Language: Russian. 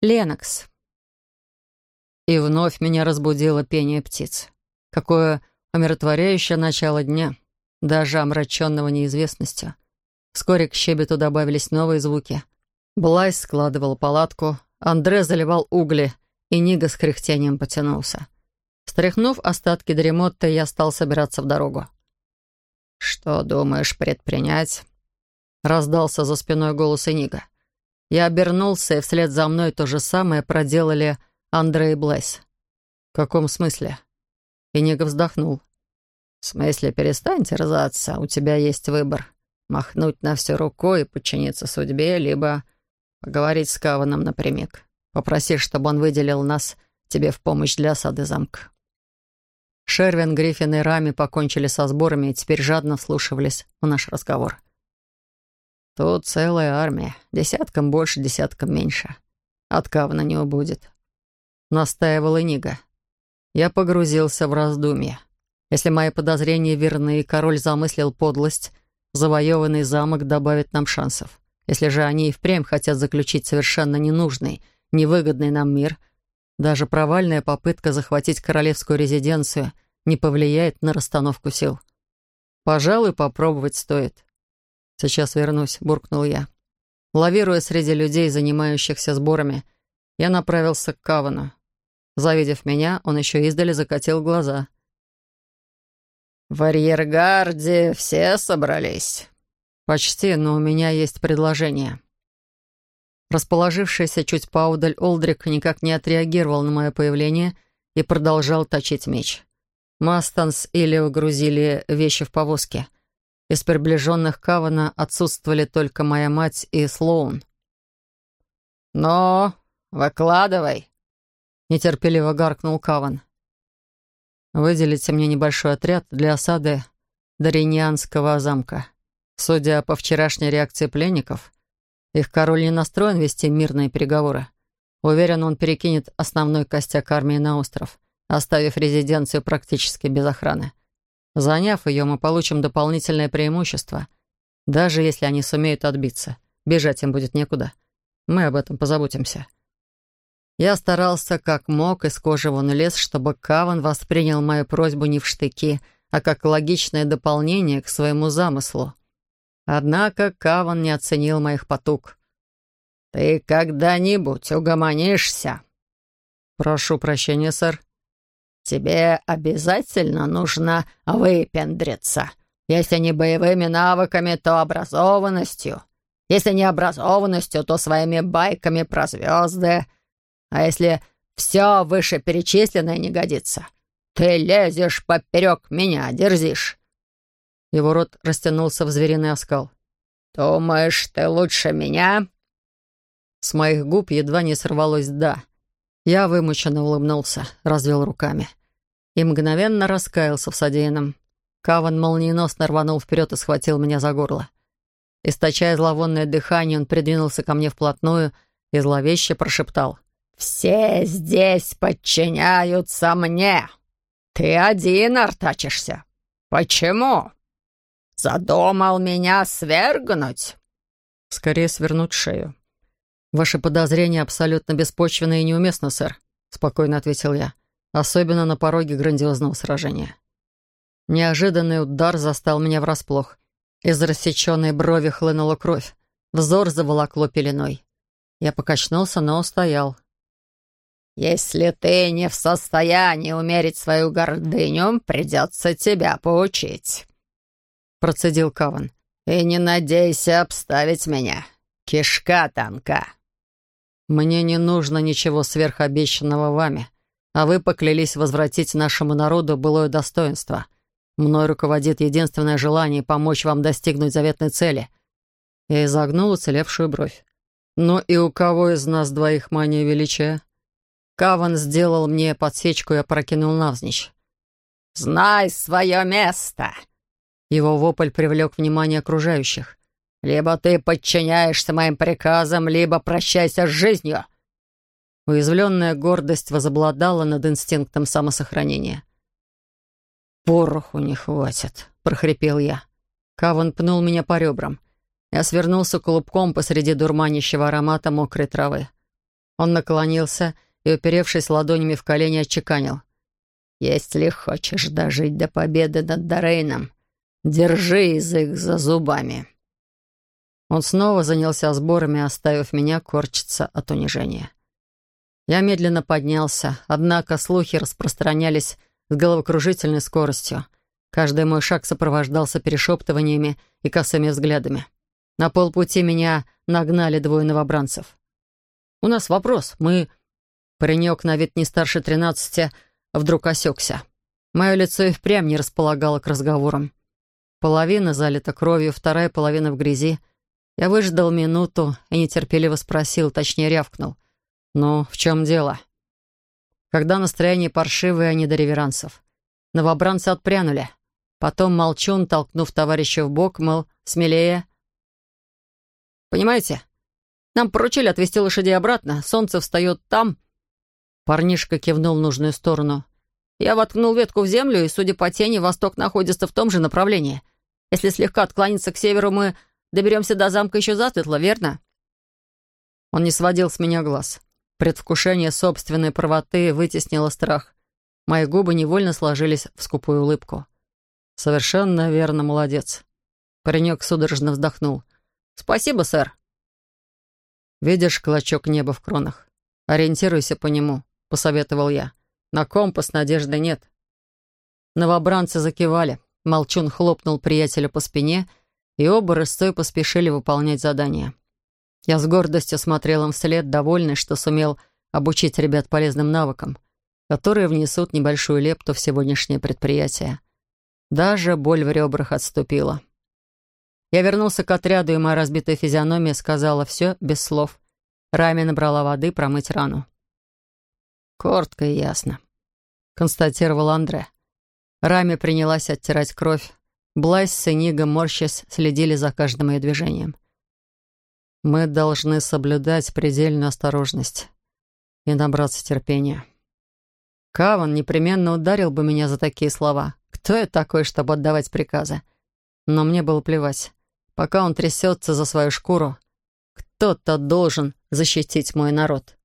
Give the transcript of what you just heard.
Ленокс. И вновь меня разбудило пение птиц. Какое умиротворяющее начало дня, даже омраченного неизвестностью. Вскоре к щебету добавились новые звуки. Блайс складывал палатку, Андре заливал угли, и Нига с кряхтением потянулся. Стряхнув остатки дремоты, я стал собираться в дорогу. «Что думаешь предпринять?» Раздался за спиной голос Нига. Я обернулся, и вслед за мной то же самое проделали Андрей и Блайс. «В каком смысле?» Инига вздохнул. «В смысле, перестань терзаться, у тебя есть выбор. Махнуть на все рукой и подчиниться судьбе, либо поговорить с Каваном напрямик. Попроси, чтобы он выделил нас тебе в помощь для осады замка». Шервин, Гриффин и Рами покончили со сборами и теперь жадно вслушивались в наш разговор. Тут целая армия. Десятком больше, десятком меньше. От Кавна не убудет. Настаивала Нига. Я погрузился в раздумья. Если мои подозрения верны, и король замыслил подлость, завоеванный замок добавит нам шансов. Если же они и впрямь хотят заключить совершенно ненужный, невыгодный нам мир, даже провальная попытка захватить королевскую резиденцию не повлияет на расстановку сил. Пожалуй, попробовать стоит. «Сейчас вернусь», — буркнул я. Лавируя среди людей, занимающихся сборами, я направился к Кавану. Завидев меня, он еще издали закатил глаза. «В арьергарде все собрались?» «Почти, но у меня есть предложение». Расположившийся чуть поудаль Олдрик никак не отреагировал на мое появление и продолжал точить меч. Мастанс или угрузили вещи в повозке — из приближенных Кавана отсутствовали только моя мать и Слоун. «Но, выкладывай!» — нетерпеливо гаркнул Каван. «Выделите мне небольшой отряд для осады Дариньянского замка. Судя по вчерашней реакции пленников, их король не настроен вести мирные переговоры. Уверен, он перекинет основной костяк армии на остров, оставив резиденцию практически без охраны. Заняв ее, мы получим дополнительное преимущество. Даже если они сумеют отбиться, бежать им будет некуда. Мы об этом позаботимся. Я старался как мог из кожи вон лез, чтобы Каван воспринял мою просьбу не в штыки, а как логичное дополнение к своему замыслу. Однако Каван не оценил моих потуг. «Ты когда-нибудь угомонишься?» «Прошу прощения, сэр». Тебе обязательно нужно выпендриться. Если не боевыми навыками, то образованностью. Если не образованностью, то своими байками про звезды. А если все вышеперечисленное не годится, ты лезешь поперек меня, дерзишь». Его рот растянулся в звериный оскал. «Думаешь, ты лучше меня?» С моих губ едва не сорвалось «да». Я вымученно улыбнулся, развел руками и мгновенно раскаялся в содеянном. Каван молниеносно рванул вперед и схватил меня за горло. Источая зловонное дыхание, он придвинулся ко мне вплотную и зловеще прошептал. «Все здесь подчиняются мне. Ты один артачишься. Почему? Задумал меня свергнуть?» «Скорее свернуть шею». «Ваши подозрения абсолютно беспочвенны и неуместны, сэр», — спокойно ответил я особенно на пороге грандиозного сражения. Неожиданный удар застал меня врасплох. Из рассеченной брови хлынула кровь. Взор заволокло пеленой. Я покачнулся, но устоял. «Если ты не в состоянии умерить свою гордыню, придется тебя поучить», — процедил Каван. «И не надейся обставить меня. Кишка танка». «Мне не нужно ничего сверхобещанного вами», а вы поклялись возвратить нашему народу былое достоинство. Мной руководит единственное желание помочь вам достигнуть заветной цели». Я изогнул уцелевшую бровь. «Ну и у кого из нас двоих мания величия?» Каван сделал мне подсечку и опрокинул навзничь. «Знай свое место!» Его вопль привлек внимание окружающих. «Либо ты подчиняешься моим приказам, либо прощайся с жизнью!» Уязвленная гордость возобладала над инстинктом самосохранения. «Пороху не хватит», — прохрипел я. Каван пнул меня по ребрам. Я свернулся клубком посреди дурманящего аромата мокрой травы. Он наклонился и, уперевшись ладонями в колени, отчеканил. «Если хочешь дожить до победы над Дорейном, держи язык за зубами». Он снова занялся сборами, оставив меня корчиться от унижения. Я медленно поднялся, однако слухи распространялись с головокружительной скоростью. Каждый мой шаг сопровождался перешептываниями и косыми взглядами. На полпути меня нагнали двое новобранцев. «У нас вопрос. Мы...» Паренек на вид не старше тринадцати вдруг осекся. Мое лицо и впрямь не располагало к разговорам. Половина залита кровью, вторая половина в грязи. Я выждал минуту и нетерпеливо спросил, точнее рявкнул. «Ну, в чем дело?» Когда настроение паршивое, а не до реверансов. Новобранцы отпрянули. Потом Молчун, толкнув товарища в бок, мол, смелее. «Понимаете, нам поручили отвезти лошадей обратно. Солнце встает там». Парнишка кивнул в нужную сторону. Я воткнул ветку в землю, и, судя по тени, восток находится в том же направлении. Если слегка отклониться к северу, мы доберемся до замка еще засветло, верно?» Он не сводил с меня глаз. Предвкушение собственной правоты вытеснило страх. Мои губы невольно сложились в скупую улыбку. «Совершенно верно, молодец». Паренек судорожно вздохнул. «Спасибо, сэр». «Видишь клочок неба в кронах? Ориентируйся по нему», — посоветовал я. «На компас надежды нет». Новобранцы закивали. Молчун хлопнул приятеля по спине, и оба рысцой поспешили выполнять задание. Я с гордостью смотрел им вслед, довольный, что сумел обучить ребят полезным навыкам, которые внесут небольшую лепту в сегодняшнее предприятие. Даже боль в ребрах отступила. Я вернулся к отряду, и моя разбитая физиономия сказала все без слов. Рами набрала воды промыть рану. «Коротко и ясно», — констатировал Андре. Рами принялась оттирать кровь. Блайс с Энигом, морщась, следили за каждым ее движением. Мы должны соблюдать предельную осторожность и набраться терпения. Каван непременно ударил бы меня за такие слова. Кто я такой, чтобы отдавать приказы? Но мне было плевать. Пока он трясется за свою шкуру, кто-то должен защитить мой народ.